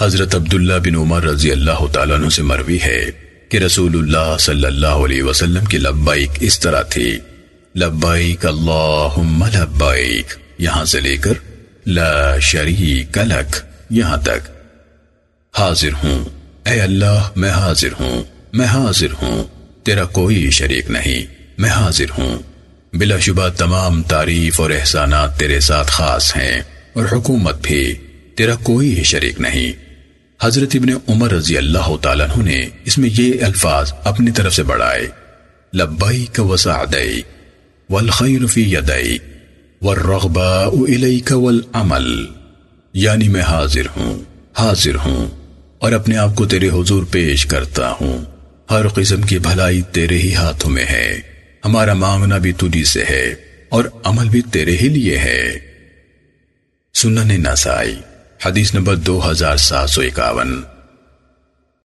حضرت عبداللہ بن عمر رضی اللہ تعالیٰ عنہ سے مروی ہے کہ رسول اللہ صلی اللہ علیہ وسلم کی لبائک اس طرح تھی۔ لبائک اللہم لبائک یہاں سے لے کر لا شریک لک، یہاں تک۔ حاضر ہوں۔ اے اللہ، میں حاضر ہوں۔ میں حاضر ہوں۔ تیرا کوئی شریک نہیں۔ میں حاضر ہوں۔ بلا شبہ تمام تعریف اور احسانات تیرے ساتھ خاص ہیں اور حکومت بھی تیرا کوئی شریک نہیں۔ حضرت ابن عمر رضی اللہ تعالیٰ عنہ نے اس میں یہ الفاظ اپنی طرف سے بڑھائے، لبیک وسعدیک والخیر فی یدیک، والرغباء الیک والعمل یعنی میں حاضر ہوں حاضر ہوں، اور اپنے آپ کو تیرے حضور پیش کرتا ہوں۔ ہر قسم کی بھلائی تیرے ہی ہاتھوں میں ہے، ہمارا مانگنا بھی تجھی سے ہے، اور عمل حدیث نمبر دو ہزار سات سو نسائی